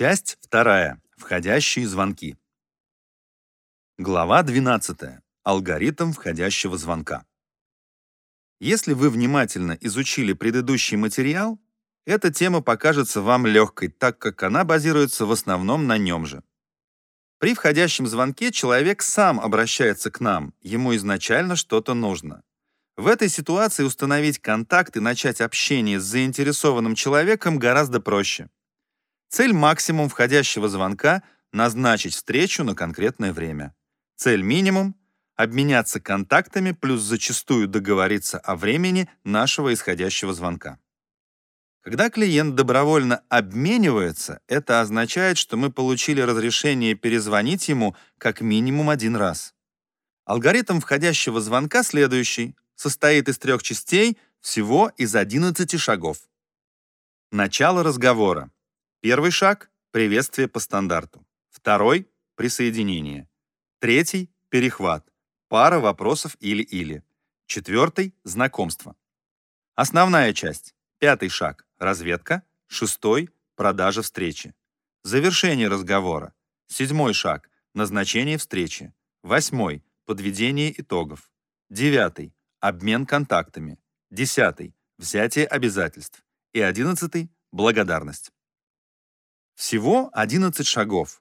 Часть вторая. Входящие звонки. Глава 12. Алгоритм входящего звонка. Если вы внимательно изучили предыдущий материал, эта тема покажется вам легкой, так как она базируется в основном на нем же. При входящем звонке человек сам обращается к нам, ему изначально что-то нужно. В этой ситуации установить контакт и начать общение с заинтересованным человеком гораздо проще. Цель максимум входящего звонка — назначить встречу на конкретное время. Цель минимум — обменяться контактами плюс зачастую договориться о времени нашего исходящего звонка. Когда клиент добровольно обменивается, это означает, что мы получили разрешение перезвонить ему как минимум один раз. Алгоритм входящего звонка следующий, состоит из трех частей, всего из 11 шагов. Начало разговора. Первый шаг — приветствие по стандарту. Второй — присоединение. Третий — перехват. Пара вопросов или-или. Четвертый — знакомство. Основная часть. Пятый шаг — разведка. Шестой — продажа встречи. Завершение разговора. Седьмой шаг — назначение встречи. Восьмой — подведение итогов. Девятый обмен контактами. Десятый – взятие обязательств. И одиннадцатый – благодарность. Всего 11 шагов.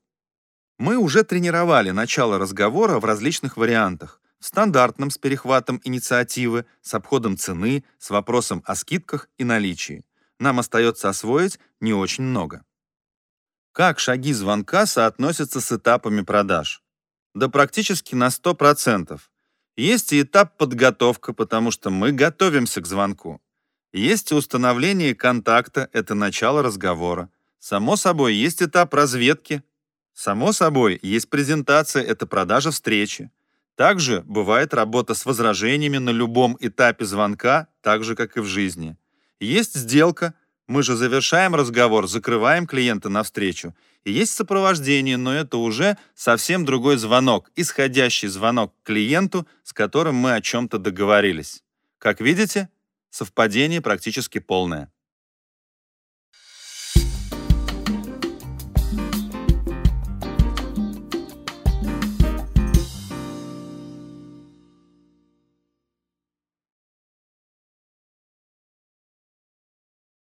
Мы уже тренировали начало разговора в различных вариантах. В стандартном с перехватом инициативы, с обходом цены, с вопросом о скидках и наличии. Нам остается освоить не очень много. Как шаги звонка соотносятся с этапами продаж? Да практически на 100%. Есть и этап подготовка, потому что мы готовимся к звонку. Есть и установление контакта, это начало разговора. Само собой, есть этап разведки. Само собой, есть презентация, это продажа встречи. Также бывает работа с возражениями на любом этапе звонка, так же, как и в жизни. Есть сделка, мы же завершаем разговор, закрываем клиента навстречу. И есть сопровождение, но это уже совсем другой звонок, исходящий звонок к клиенту, с которым мы о чем-то договорились. Как видите, совпадение практически полное.